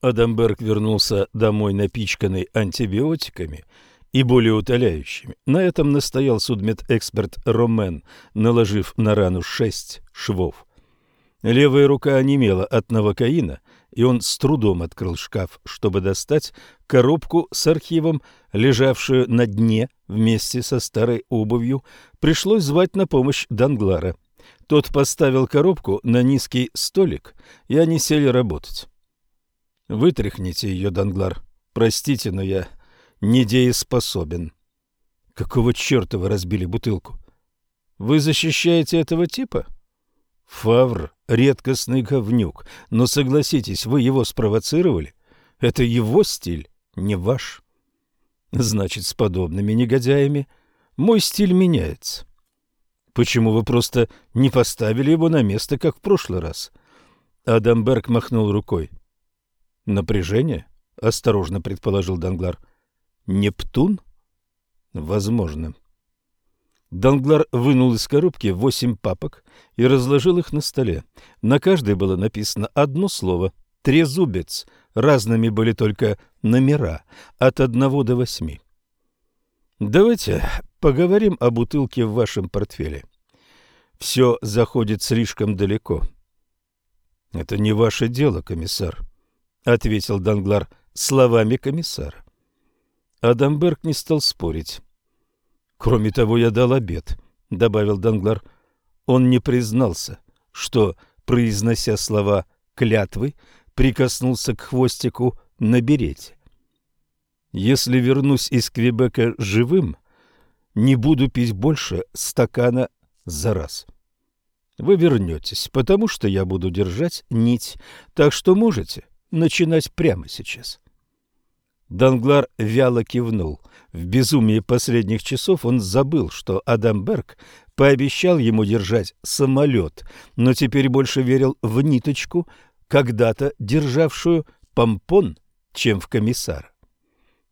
Адамберг вернулся домой напичканный антибиотиками и более утоляющими. На этом настоял судмедэксперт Ромен, наложив на рану шесть швов. Левая рука онемела от новокаина, и он с трудом открыл шкаф, чтобы достать коробку с архивом, лежавшую на дне вместе со старой обувью. Пришлось звать на помощь Данглара. Тот поставил коробку на низкий столик, и они сели работать. Вытряхните ее, Данглар. Простите, но я недееспособен. Какого черта вы разбили бутылку? Вы защищаете этого типа? Фавр — редкостный говнюк, но согласитесь, вы его спровоцировали? Это его стиль, не ваш. Значит, с подобными негодяями мой стиль меняется. Почему вы просто не поставили его на место, как в прошлый раз? Адамберг махнул рукой. «Напряжение?» — осторожно предположил Данглар. «Нептун?» «Возможно». Данглар вынул из коробки восемь папок и разложил их на столе. На каждой было написано одно слово «трезубец». Разными были только номера от одного до восьми. «Давайте поговорим о бутылке в вашем портфеле. Все заходит слишком далеко». «Это не ваше дело, комиссар», ответил Данглар словами комиссара. Адамберг не стал спорить. Кроме того, я дал обед, добавил Данглар. Он не признался, что, произнося слова клятвы, прикоснулся к хвостику на берете. Если вернусь из Квебека живым, не буду пить больше стакана за раз. Вы вернетесь, потому что я буду держать нить, так что можете начинать прямо сейчас. Данглар вяло кивнул. В безумии последних часов он забыл, что Адамберг пообещал ему держать самолет, но теперь больше верил в ниточку, когда-то державшую помпон, чем в комиссара.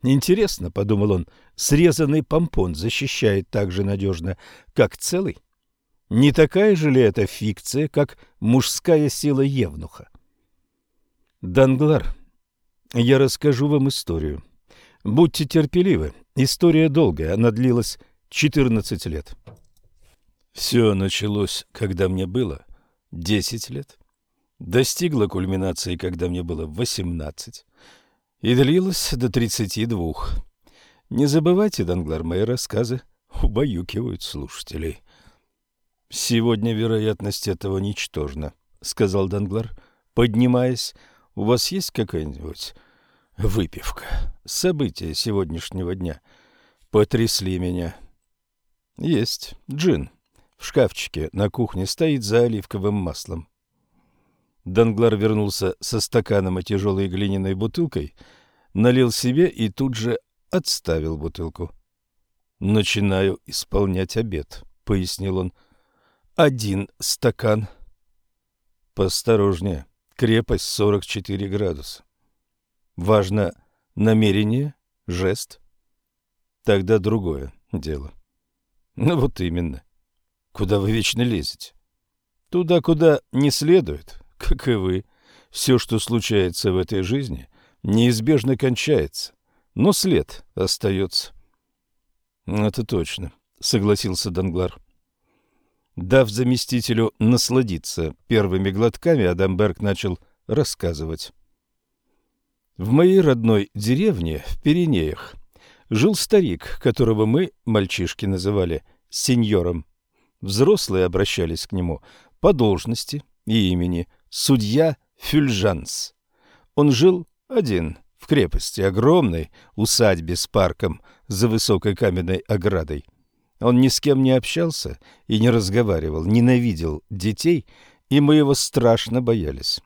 Интересно, — подумал он, — срезанный помпон защищает так же надежно, как целый. Не такая же ли это фикция, как мужская сила Евнуха? Данглар, я расскажу вам историю. Будьте терпеливы. История долгая, она длилась 14 лет. Все началось, когда мне было 10 лет. Достигла кульминации, когда мне было 18. И длилась до 32. Не забывайте, Данглар, мои рассказы убаюкивают слушателей. «Сегодня вероятность этого ничтожна», — сказал Данглар, поднимаясь, — у вас есть какая-нибудь выпивка? События сегодняшнего дня потрясли меня. Есть. Джин. В шкафчике на кухне стоит за оливковым маслом. Данглар вернулся со стаканом и тяжелой глиняной бутылкой, налил себе и тут же отставил бутылку. «Начинаю исполнять обед», — пояснил он. «Один стакан». «Посторожнее», крепость 44 градуса. Важно намерение, жест. Тогда другое дело. Ну вот именно. Куда вы вечно лезете? Туда, куда не следует, как и вы. Все, что случается в этой жизни, неизбежно кончается, но след остается. Это точно, согласился Данглар. Дав заместителю насладиться первыми глотками, Адамберг начал рассказывать. В моей родной деревне в Пиренеях жил старик, которого мы, мальчишки, называли сеньором. Взрослые обращались к нему по должности и имени судья Фюльжанс. Он жил один в крепости, огромной усадьбе с парком за высокой каменной оградой. Он ни с кем не общался и не разговаривал, ненавидел детей, и мы его страшно боялись.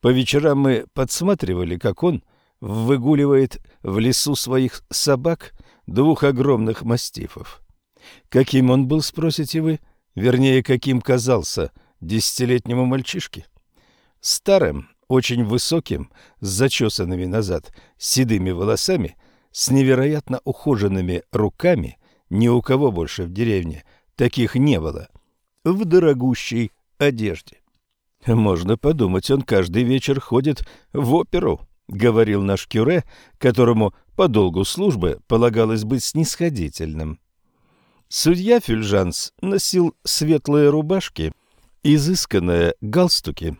По вечерам мы подсматривали, как он выгуливает в лесу своих собак двух огромных мастифов. Каким он был, спросите вы? Вернее, каким казался десятилетнему мальчишке? Старым, очень высоким, с зачесанными назад седыми волосами, с невероятно ухоженными руками – ни у кого больше в деревне таких не было. В дорогущей одежде. «Можно подумать, он каждый вечер ходит в оперу», — говорил наш Кюре, которому по долгу службы полагалось быть снисходительным. Судья Фюльжанс носил светлые рубашки, изысканные галстуки,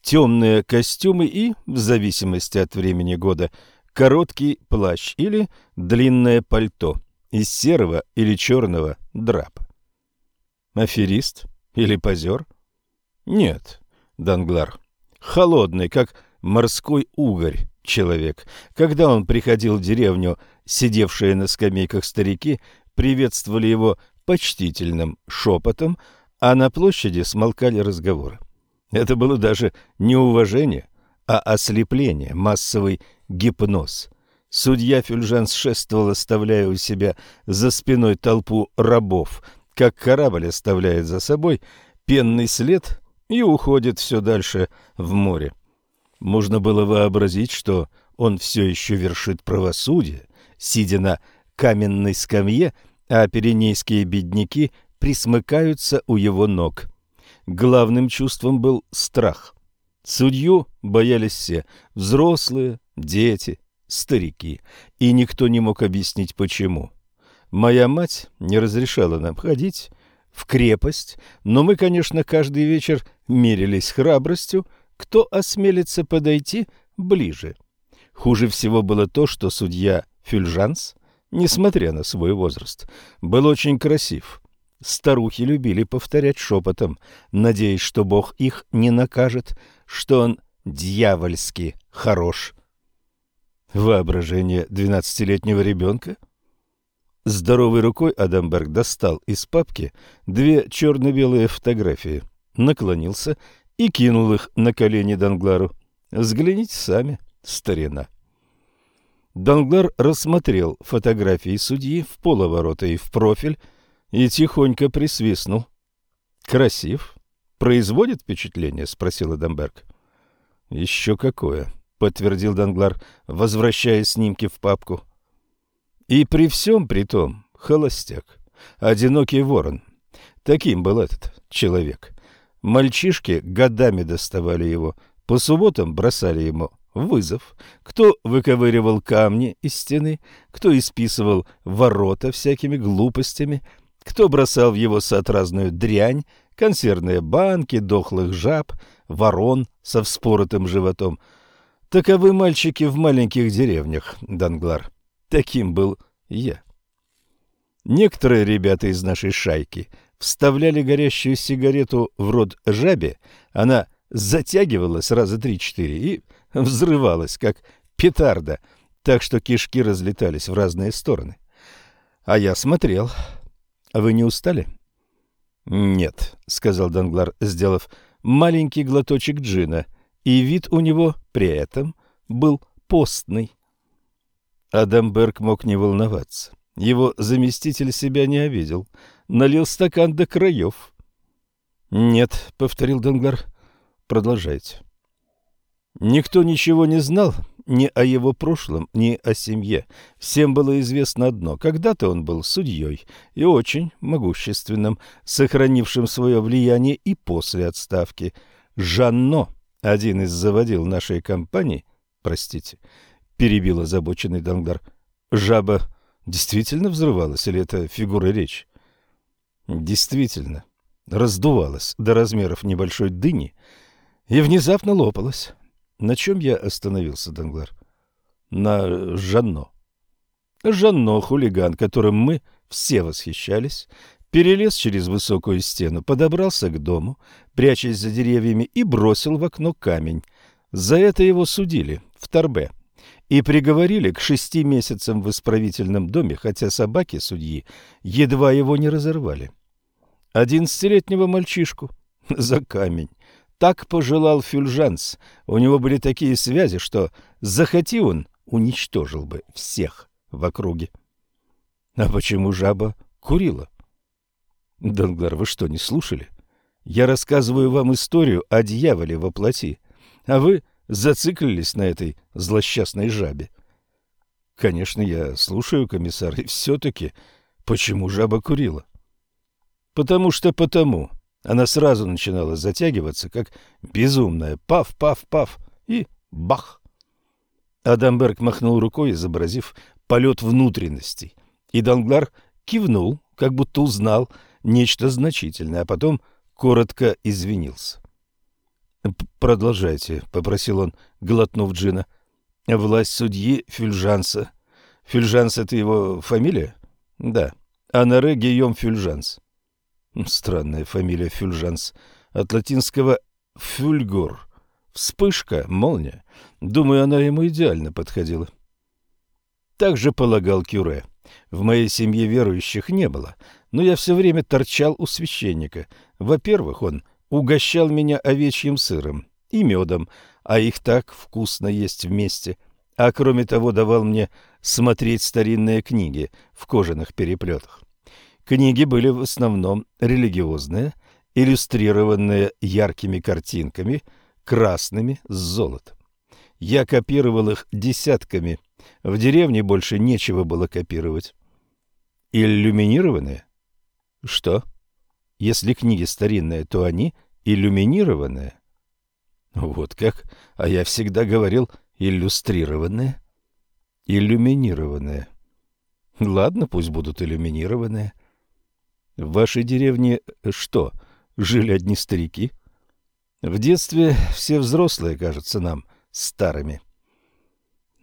темные костюмы и, в зависимости от времени года, короткий плащ или длинное пальто — из серого или черного драп. Аферист или позер? Нет, Данглар. Холодный, как морской угорь человек. Когда он приходил в деревню, сидевшие на скамейках старики приветствовали его почтительным шепотом, а на площади смолкали разговоры. Это было даже не уважение, а ослепление, массовый гипноз – Судья Фюльжен сшествовал, оставляя у себя за спиной толпу рабов, как корабль оставляет за собой пенный след и уходит все дальше в море. Можно было вообразить, что он все еще вершит правосудие, сидя на каменной скамье, а пиренейские бедняки присмыкаются у его ног. Главным чувством был страх. Судью боялись все – взрослые, дети – старики, и никто не мог объяснить почему. Моя мать не разрешала нам ходить в крепость, но мы, конечно, каждый вечер мерились храбростью, кто осмелится подойти ближе. Хуже всего было то, что судья Фюльжанс, несмотря на свой возраст, был очень красив. Старухи любили повторять шепотом, надеясь, что Бог их не накажет, что он дьявольски хорош Воображение двенадцатилетнего ребенка? Здоровой рукой Адамберг достал из папки две черно-белые фотографии, наклонился и кинул их на колени Данглару. «Взгляните сами, старина». Данглар рассмотрел фотографии судьи в половорота и в профиль и тихонько присвистнул. «Красив? Производит впечатление?» — спросил Эдамберг. «Еще какое!» — подтвердил Данглар, возвращая снимки в папку. «И при всем при том, холостяк, одинокий ворон. Таким был этот человек. Мальчишки годами доставали его, по субботам бросали ему вызов. Кто выковыривал камни из стены, кто исписывал ворота всякими глупостями, кто бросал в его сад разную дрянь, консервные банки, дохлых жаб, ворон со вспоротым животом — Таковы мальчики в маленьких деревнях, Данглар. Таким был я. Некоторые ребята из нашей шайки вставляли горящую сигарету в рот жабе, она затягивалась раза три-четыре и взрывалась, как петарда, так что кишки разлетались в разные стороны. А я смотрел. А Вы не устали? «Нет», — сказал Данглар, сделав маленький глоточек джина, и вид у него при этом был постный. Адамберг мог не волноваться. Его заместитель себя не обидел. Налил стакан до краев. «Нет», — повторил Донгар. — «продолжайте». Никто ничего не знал ни о его прошлом, ни о семье. Всем было известно одно. Когда-то он был судьей и очень могущественным, сохранившим свое влияние и после отставки. Жанно один из заводил нашей компании, простите, перебил озабоченный Данглар. Жаба действительно взрывалась или это фигура речи? Действительно, раздувалась до размеров небольшой дыни и внезапно лопалась. На чем я остановился, Данглар? На Жанно. Жанно — хулиган, которым мы все восхищались, перелез через высокую стену, подобрался к дому, прячась за деревьями, и бросил в окно камень. За это его судили в Торбе и приговорили к шести месяцам в исправительном доме, хотя собаки судьи едва его не разорвали. Одиннадцатилетнего мальчишку за камень. Так пожелал Фюльжанс. У него были такие связи, что, захоти он, уничтожил бы всех в округе. А почему жаба курила? Данглар, вы что, не слушали? Я рассказываю вам историю о дьяволе во плоти, а вы зациклились на этой злосчастной жабе. Конечно, я слушаю, комиссар, и все-таки почему жаба курила? Потому что потому. Она сразу начинала затягиваться, как безумная. Пав, пав, пав и бах. Адамберг махнул рукой, изобразив полет внутренностей. И Данглар кивнул, как будто узнал нечто значительное, а потом коротко извинился. «Продолжайте», — попросил он, глотнув джина. «Власть судьи Фюльжанса». «Фюльжанс — это его фамилия?» «Да. Анаре Гийом Фюльжанс». Странная фамилия Фюльжанс. От латинского «фюльгор». Вспышка, молния. Думаю, она ему идеально подходила. Так же полагал Кюре. В моей семье верующих не было, но я все время торчал у священника. Во-первых, он угощал меня овечьим сыром и медом, а их так вкусно есть вместе. А кроме того, давал мне смотреть старинные книги в кожаных переплетах. Книги были в основном религиозные, иллюстрированные яркими картинками, красными с золотом. Я копировал их десятками. В деревне больше нечего было копировать. Иллюминированные? Что? Если книги старинные, то они иллюминированные. Вот как? А я всегда говорил иллюстрированные. Иллюминированные. Ладно, пусть будут иллюминированные. В вашей деревне э, что, жили одни старики? В детстве все взрослые кажутся нам старыми.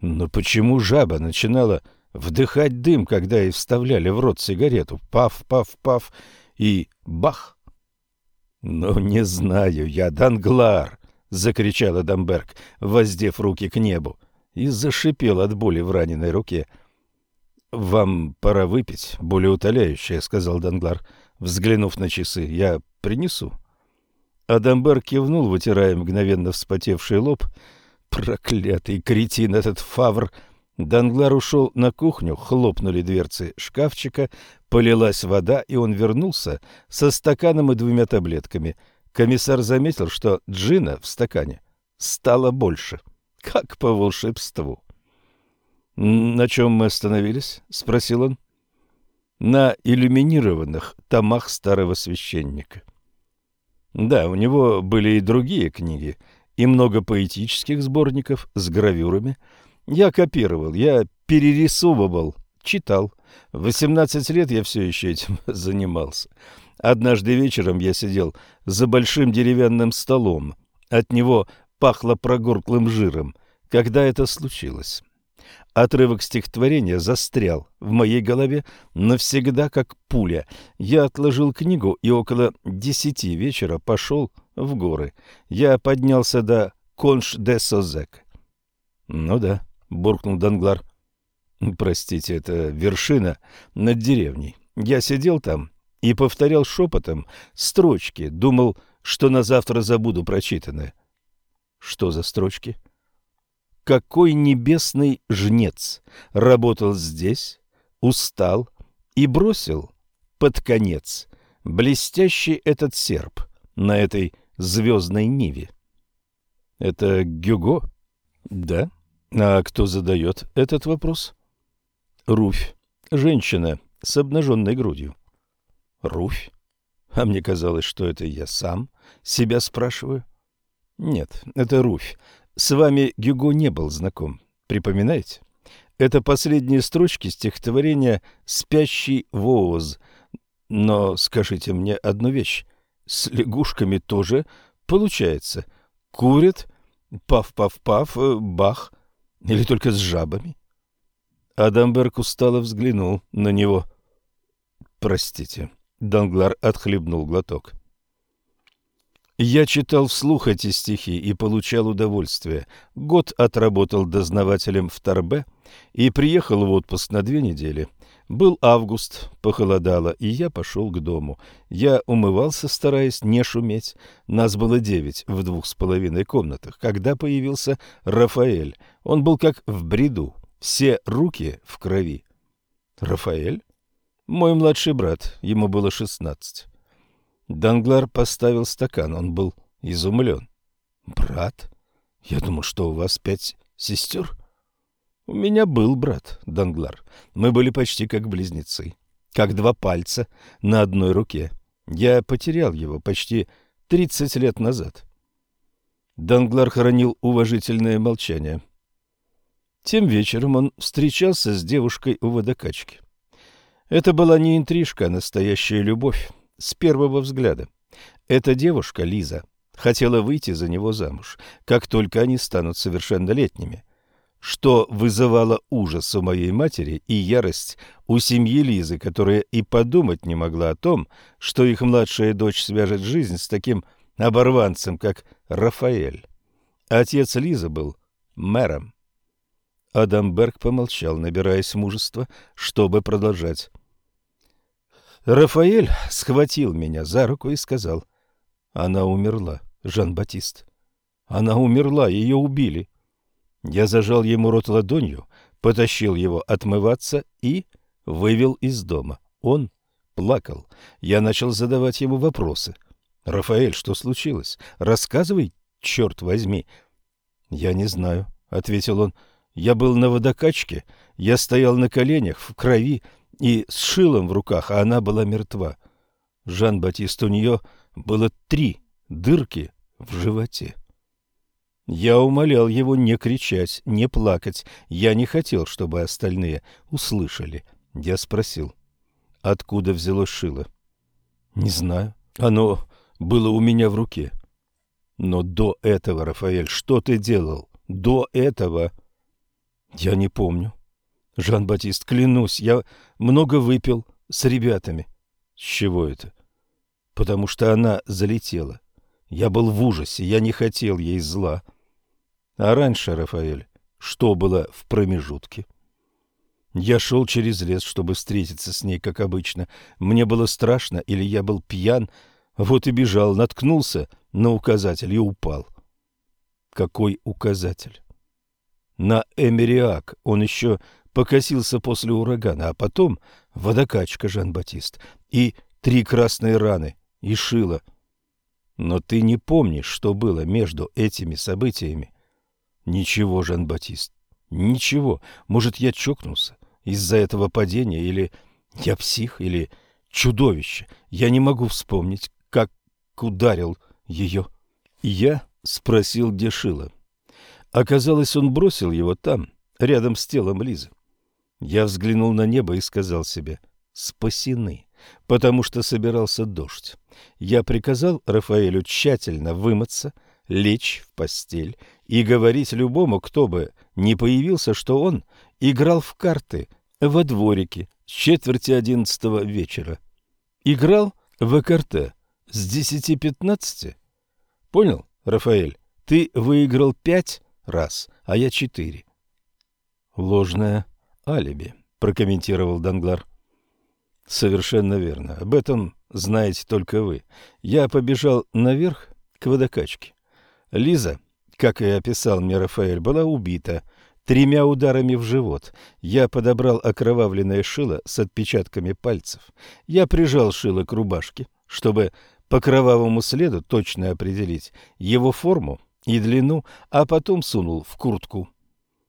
Но почему жаба начинала вдыхать дым, когда и вставляли в рот сигарету. Паф, паф, паф и бах. Но не знаю я, Данглар!» — закричала Дамберг, воздев руки к небу, и зашипел от боли в раненой руке. «Вам пора выпить, более утоляющее», — сказал Данглар, взглянув на часы. «Я принесу». Адамберг кивнул, вытирая мгновенно вспотевший лоб. «Проклятый кретин этот Фавр!» Данглар ушел на кухню, хлопнули дверцы шкафчика, полилась вода, и он вернулся со стаканом и двумя таблетками. Комиссар заметил, что джина в стакане стало больше, как по волшебству. «На чем мы остановились?» — спросил он. «На иллюминированных томах старого священника». Да, у него были и другие книги, и много поэтических сборников с гравюрами — я копировал, я перерисовывал, читал. В 18 лет я все еще этим занимался. Однажды вечером я сидел за большим деревянным столом. От него пахло прогорклым жиром. Когда это случилось? Отрывок стихотворения застрял в моей голове навсегда как пуля. Я отложил книгу и около десяти вечера пошел в горы. Я поднялся до Конш-де-Созек. Ну да, — буркнул Данглар. «Простите, это вершина над деревней. Я сидел там и повторял шепотом строчки, думал, что на завтра забуду прочитанное». «Что за строчки?» «Какой небесный жнец работал здесь, устал и бросил под конец блестящий этот серп на этой звездной ниве». «Это Гюго?» «Да». А кто задает этот вопрос? Руфь. Женщина с обнаженной грудью. Руфь? А мне казалось, что это я сам себя спрашиваю. Нет, это Руфь. С вами Гюго не был знаком. Припоминаете? Это последние строчки стихотворения «Спящий воз». Но скажите мне одну вещь. С лягушками тоже получается. Курят, пав-пав-пав, бах, или только с жабами? Адамберг устало взглянул на него. «Простите». Данглар отхлебнул глоток. «Я читал вслух эти стихи и получал удовольствие. Год отработал дознавателем в Торбе и приехал в отпуск на две недели. Был август, похолодало, и я пошел к дому. Я умывался, стараясь не шуметь. Нас было девять в двух с половиной комнатах, когда появился Рафаэль. Он был как в бреду, все руки в крови. «Рафаэль?» «Мой младший брат, ему было шестнадцать». Данглар поставил стакан, он был изумлен. «Брат? Я думал, что у вас пять сестер?» У меня был брат, Данглар. Мы были почти как близнецы. Как два пальца на одной руке. Я потерял его почти 30 лет назад. Данглар хранил уважительное молчание. Тем вечером он встречался с девушкой у водокачки. Это была не интрижка, а настоящая любовь с первого взгляда. Эта девушка, Лиза, хотела выйти за него замуж, как только они станут совершеннолетними – что вызывало ужас у моей матери и ярость у семьи Лизы, которая и подумать не могла о том, что их младшая дочь свяжет жизнь с таким оборванцем, как Рафаэль. Отец Лизы был мэром. Адамберг помолчал, набираясь мужества, чтобы продолжать. Рафаэль схватил меня за руку и сказал, «Она умерла, Жан-Батист. Она умерла, её убили». Я зажал ему рот ладонью, потащил его отмываться и вывел из дома. Он плакал. Я начал задавать ему вопросы. «Рафаэль, что случилось? Рассказывай, черт возьми!» «Я не знаю», — ответил он. «Я был на водокачке, я стоял на коленях, в крови и с шилом в руках, а она была мертва. Жан-Батист, у нее было три дырки в животе». Я умолял его не кричать, не плакать. Я не хотел, чтобы остальные услышали. Я спросил, откуда взяло шило? Не знаю. Оно было у меня в руке. Но до этого, Рафаэль, что ты делал? До этого? Я не помню. Жан-Батист, клянусь, я много выпил с ребятами. С чего это? Потому что она залетела. Я был в ужасе, я не хотел ей зла. — а раньше, Рафаэль, что было в промежутке? Я шел через лес, чтобы встретиться с ней, как обычно. Мне было страшно, или я был пьян. Вот и бежал, наткнулся на указатель и упал. Какой указатель? На Эмериак. Он еще покосился после урагана, а потом водокачка Жан-Батист и три красные раны и шило. Но ты не помнишь, что было между этими событиями Ничего, Жан-Батист, ничего. Может, я чокнулся из-за этого падения, или я псих, или чудовище. Я не могу вспомнить, как ударил ее. Я спросил, где шило. Оказалось, он бросил его там, рядом с телом Лизы. Я взглянул на небо и сказал себе «спасены», потому что собирался дождь. Я приказал Рафаэлю тщательно вымыться – лечь в постель и говорить любому, кто бы не появился, что он играл в карты во дворике с четверти одиннадцатого вечера. Играл в карты с десяти пятнадцати. Понял, Рафаэль? Ты выиграл пять раз, а я четыре. Ложное алиби, прокомментировал Данглар. Совершенно верно. Об этом знаете только вы. Я побежал наверх к водокачке. Лиза, как и описал мне Рафаэль, была убита тремя ударами в живот. Я подобрал окровавленное шило с отпечатками пальцев. Я прижал шило к рубашке, чтобы по кровавому следу точно определить его форму и длину, а потом сунул в куртку.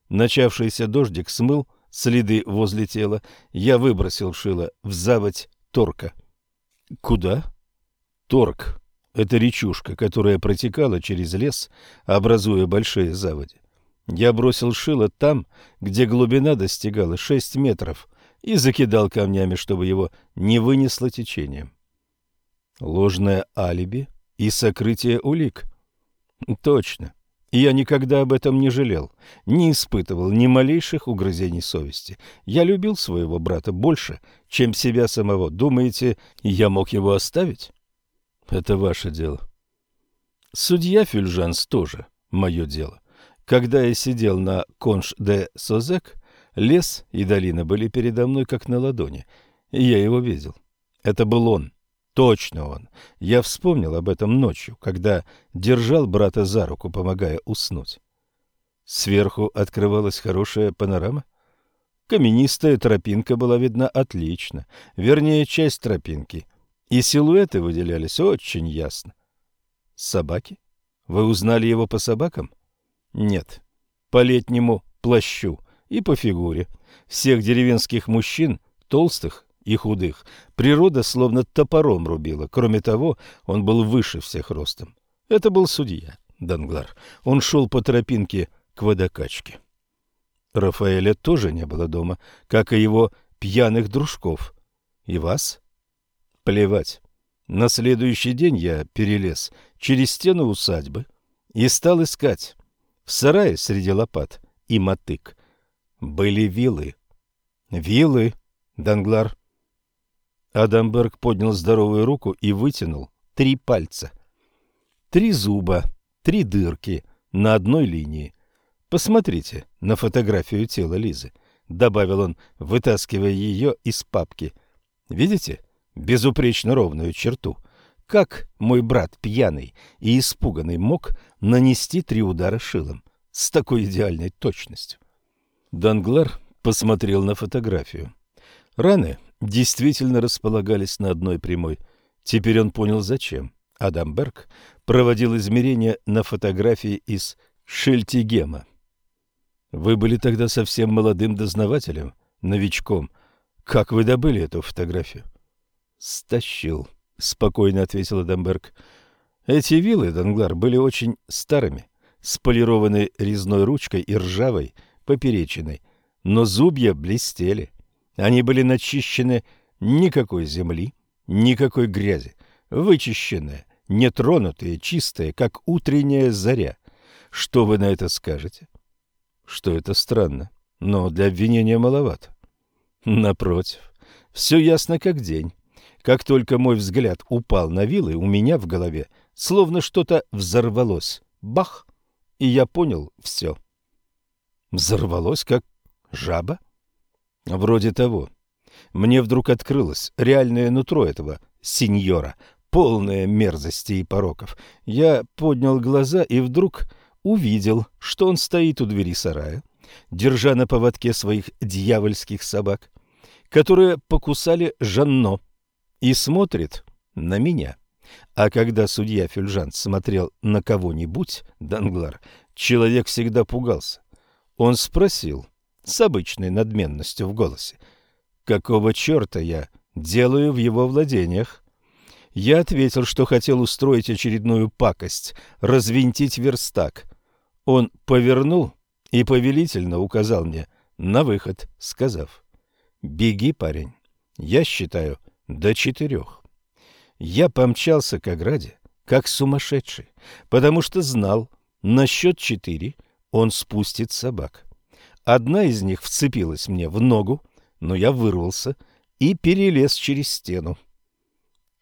Начавшийся дождик смыл следы возле тела. Я выбросил шило в заводь торка. Куда? Торг. Это речушка, которая протекала через лес, образуя большие заводи. Я бросил шило там, где глубина достигала 6 метров, и закидал камнями, чтобы его не вынесло течением. Ложное алиби и сокрытие улик. Точно. Я никогда об этом не жалел, не испытывал ни малейших угрызений совести. Я любил своего брата больше, чем себя самого. Думаете, я мог его оставить? Это ваше дело. Судья Фюльжанс тоже мое дело. Когда я сидел на конш де Созек, лес и долина были передо мной как на ладони. и Я его видел. Это был он. Точно он. Я вспомнил об этом ночью, когда держал брата за руку, помогая уснуть. Сверху открывалась хорошая панорама. Каменистая тропинка была видна отлично, вернее, часть тропинки — и силуэты выделялись очень ясно. Собаки? Вы узнали его по собакам? Нет. По летнему плащу и по фигуре. Всех деревенских мужчин, толстых и худых, природа словно топором рубила. Кроме того, он был выше всех ростом. Это был судья Данглар. Он шел по тропинке к водокачке. Рафаэля тоже не было дома, как и его пьяных дружков. И вас? — плевать. На следующий день я перелез через стену усадьбы и стал искать. В сарае среди лопат и мотык были вилы. Вилы, Данглар. Адамберг поднял здоровую руку и вытянул три пальца. Три зуба, три дырки на одной линии. Посмотрите на фотографию тела Лизы, добавил он, вытаскивая ее из папки. Видите? Безупречно ровную черту. Как мой брат, пьяный и испуганный, мог нанести три удара шилом с такой идеальной точностью? Данглар посмотрел на фотографию. Раны действительно располагались на одной прямой. Теперь он понял, зачем. Адамберг проводил измерения на фотографии из Шельтигема. «Вы были тогда совсем молодым дознавателем, новичком. Как вы добыли эту фотографию?» Стащил. — спокойно ответил Эдемберг. Эти вилы, Данглар, были очень старыми, с полированной резной ручкой и ржавой поперечиной, но зубья блестели. Они были начищены никакой земли, никакой грязи, вычищенные, нетронутые, чистые, как утренняя заря. Что вы на это скажете? Что это странно, но для обвинения маловато. Напротив, все ясно как день. Как только мой взгляд упал на вилы, у меня в голове словно что-то взорвалось. Бах! И я понял все. Взорвалось, как жаба? Вроде того. Мне вдруг открылось реальное нутро этого сеньора, полное мерзости и пороков. Я поднял глаза и вдруг увидел, что он стоит у двери сарая, держа на поводке своих дьявольских собак, которые покусали Жанно и смотрит на меня. А когда судья Фюльжан смотрел на кого-нибудь, Данглар, человек всегда пугался. Он спросил с обычной надменностью в голосе, «Какого черта я делаю в его владениях?» Я ответил, что хотел устроить очередную пакость, развинтить верстак. Он повернул и повелительно указал мне на выход, сказав, «Беги, парень, я считаю, до четырех. Я помчался к ограде, как сумасшедший, потому что знал, на счет четыре он спустит собак. Одна из них вцепилась мне в ногу, но я вырвался и перелез через стену.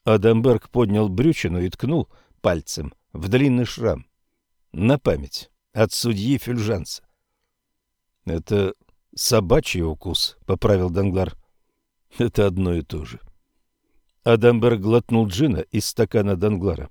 Адамберг поднял брючину и ткнул пальцем в длинный шрам. На память от судьи Фюльжанца. — Это собачий укус, — поправил Данглар. — Это одно и то же. — Адамберг глотнул джина из стакана Данглара.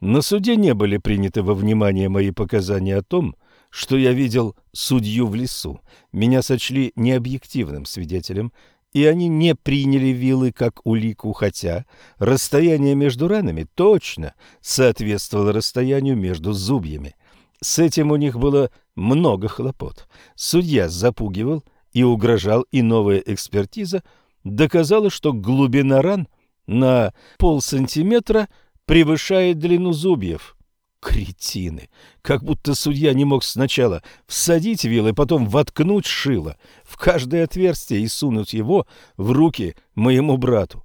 На суде не были приняты во внимание мои показания о том, что я видел судью в лесу. Меня сочли необъективным свидетелем, и они не приняли вилы как улику, хотя расстояние между ранами точно соответствовало расстоянию между зубьями. С этим у них было много хлопот. Судья запугивал и угрожал, и новая экспертиза – доказало, что глубина ран на полсантиметра превышает длину зубьев. Кретины! Как будто судья не мог сначала всадить вилы, потом воткнуть шило в каждое отверстие и сунуть его в руки моему брату.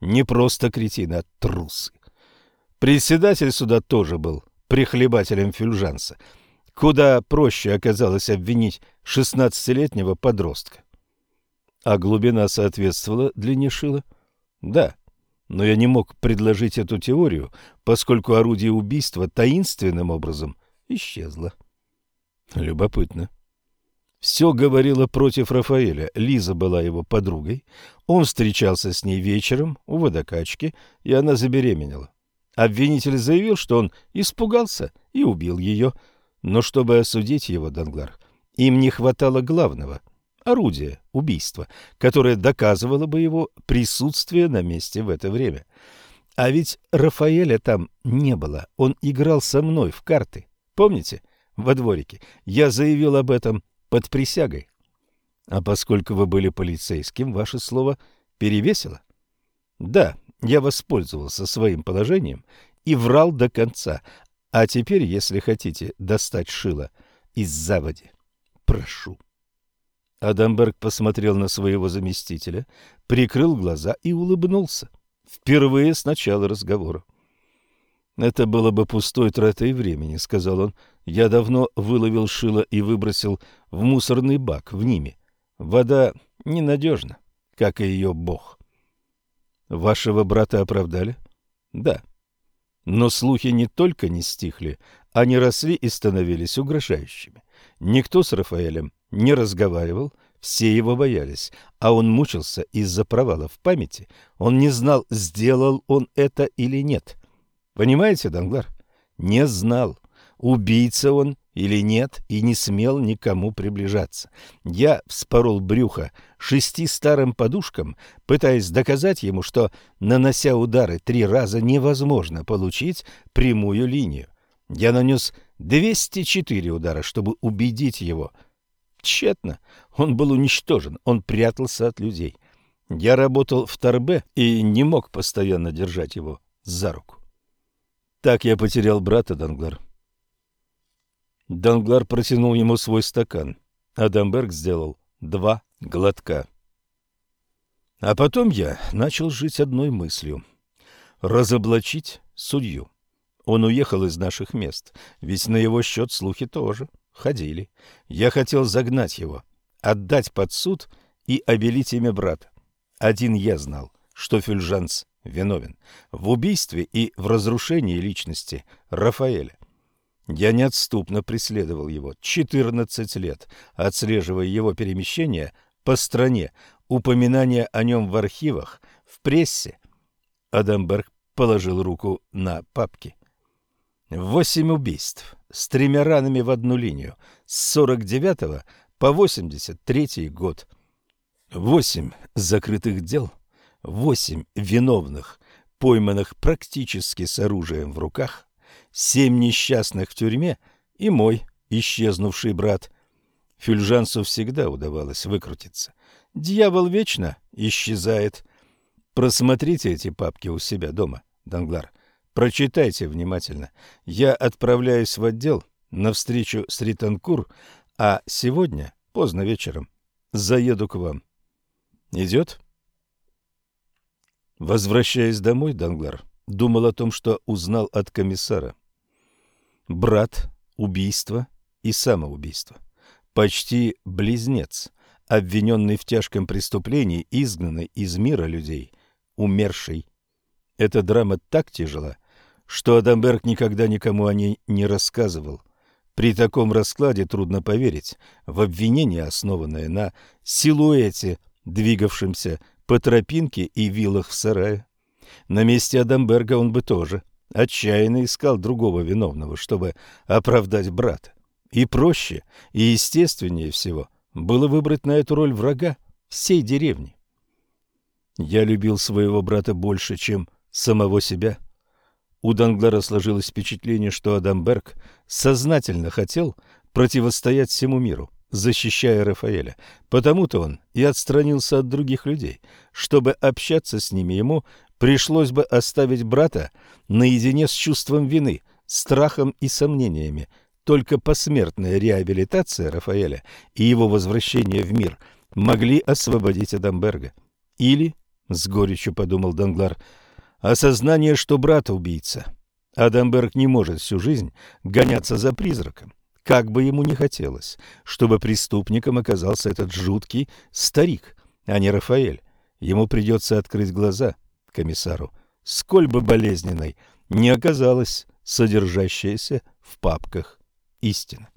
Не просто кретины, а трусы. Председатель суда тоже был прихлебателем фюльжанса. Куда проще оказалось обвинить 16-летнего подростка. А глубина соответствовала длине шила? Да. Но я не мог предложить эту теорию, поскольку орудие убийства таинственным образом исчезло. Любопытно. Все говорило против Рафаэля. Лиза была его подругой. Он встречался с ней вечером у водокачки, и она забеременела. Обвинитель заявил, что он испугался и убил ее. Но чтобы осудить его, Данглар, им не хватало главного — орудие, убийства, которое доказывало бы его присутствие на месте в это время. А ведь Рафаэля там не было, он играл со мной в карты. Помните? Во дворике. Я заявил об этом под присягой. А поскольку вы были полицейским, ваше слово перевесило? Да, я воспользовался своим положением и врал до конца. А теперь, если хотите, достать шило из заводи. Прошу. Адамберг посмотрел на своего заместителя, прикрыл глаза и улыбнулся. Впервые с начала разговора. «Это было бы пустой тратой времени», — сказал он. «Я давно выловил шило и выбросил в мусорный бак в ними. Вода ненадежна, как и ее бог». «Вашего брата оправдали?» «Да». Но слухи не только не стихли, они росли и становились угрожающими. Никто с Рафаэлем не разговаривал, все его боялись, а он мучился из-за провала в памяти. Он не знал, сделал он это или нет. Понимаете, Данглар? Не знал, убийца он или нет, и не смел никому приближаться. Я вспорол брюхо шести старым подушкам, пытаясь доказать ему, что, нанося удары три раза, невозможно получить прямую линию. Я нанес 204 удара, чтобы убедить его – тщетно. Он был уничтожен, он прятался от людей. Я работал в Торбе и не мог постоянно держать его за руку. Так я потерял брата Данглар. Данглар протянул ему свой стакан. Адамберг сделал два глотка. А потом я начал жить одной мыслью — разоблачить судью. Он уехал из наших мест, ведь на его счет слухи тоже. — Ходили. Я хотел загнать его, отдать под суд и обелить имя брата. Один я знал, что Фюльжанс виновен в убийстве и в разрушении личности Рафаэля. Я неотступно преследовал его 14 лет, отслеживая его перемещения по стране, упоминания о нем в архивах, в прессе. Адамберг положил руку на папки. 8 убийств. С тремя ранами в одну линию. С 49 по 83 год. 8 закрытых дел. 8 виновных, пойманных практически с оружием в руках. 7 несчастных в тюрьме и мой исчезнувший брат. Фюльжанцу всегда удавалось выкрутиться. Дьявол вечно исчезает. Просмотрите эти папки у себя дома, Данглар. Прочитайте внимательно. Я отправляюсь в отдел на встречу с Ританкур, а сегодня, поздно вечером, заеду к вам. Идет? Возвращаясь домой, Данглар думал о том, что узнал от комиссара. Брат, убийство и самоубийство. Почти близнец, обвиненный в тяжком преступлении, изгнанный из мира людей, умерший. Эта драма так тяжела, что Адамберг никогда никому о ней не рассказывал. При таком раскладе трудно поверить в обвинение, основанное на силуэте, двигавшемся по тропинке и вилах в сарае. На месте Адамберга он бы тоже отчаянно искал другого виновного, чтобы оправдать брата. И проще, и естественнее всего было выбрать на эту роль врага всей деревни. Я любил своего брата больше, чем самого себя. У Данглера сложилось впечатление, что Адамберг сознательно хотел противостоять всему миру, защищая Рафаэля. Потому-то он и отстранился от других людей. Чтобы общаться с ними, ему пришлось бы оставить брата наедине с чувством вины, страхом и сомнениями. Только посмертная реабилитация Рафаэля и его возвращение в мир могли освободить Адамберга. Или, с горечью подумал Данглар, — Осознание, что брат убийца. Адамберг не может всю жизнь гоняться за призраком, как бы ему ни хотелось, чтобы преступником оказался этот жуткий старик, а не Рафаэль. Ему придется открыть глаза комиссару, сколь бы болезненной не оказалась содержащаяся в папках истина.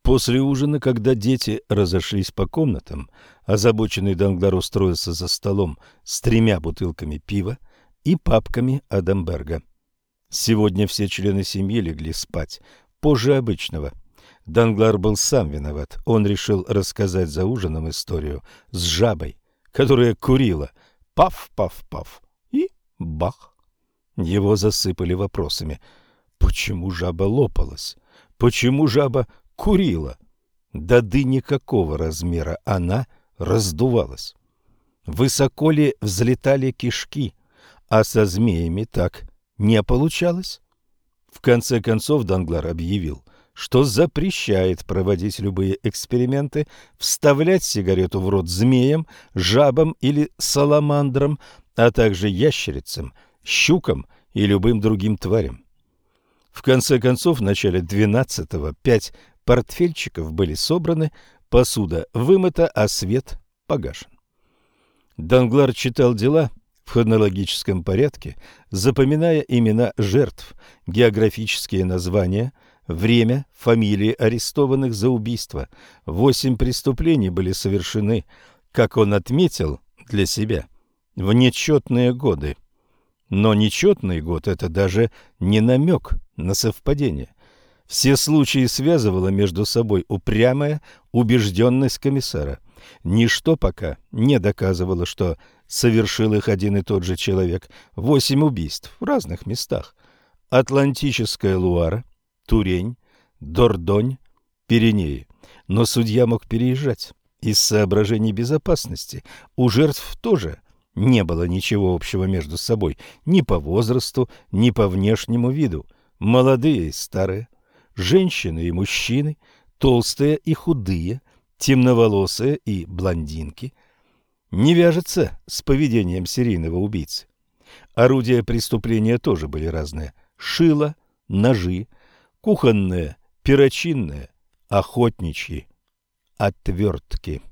После ужина, когда дети разошлись по комнатам, озабоченный Данглар устроился за столом с тремя бутылками пива, и папками Адамберга. Сегодня все члены семьи легли спать, позже обычного. Данглар был сам виноват. Он решил рассказать за ужином историю с жабой, которая курила. Паф-паф-паф. И бах. Его засыпали вопросами. Почему жаба лопалась? Почему жаба курила? Да ды никакого размера она раздувалась. Высоко ли взлетали кишки? а со змеями так не получалось. В конце концов Данглар объявил, что запрещает проводить любые эксперименты, вставлять сигарету в рот змеям, жабам или саламандрам, а также ящерицам, щукам и любым другим тварям. В конце концов, в начале 12-го пять портфельчиков были собраны, посуда вымыта, а свет погашен. Данглар читал дела хронологическом порядке, запоминая имена жертв, географические названия, время, фамилии арестованных за убийство. Восемь преступлений были совершены, как он отметил для себя, в нечетные годы. Но нечетный год – это даже не намек на совпадение. Все случаи связывала между собой упрямая убежденность комиссара. Ничто пока не доказывало, что совершил их один и тот же человек. Восемь убийств в разных местах. Атлантическая Луара, Турень, Дордонь, Пиренеи. Но судья мог переезжать. Из соображений безопасности у жертв тоже не было ничего общего между собой, ни по возрасту, ни по внешнему виду. Молодые и старые, женщины и мужчины, толстые и худые, темноволосые и блондинки – не вяжется с поведением серийного убийцы. Орудия преступления тоже были разные. Шило, ножи, кухонные, перочинные, охотничьи, отвертки.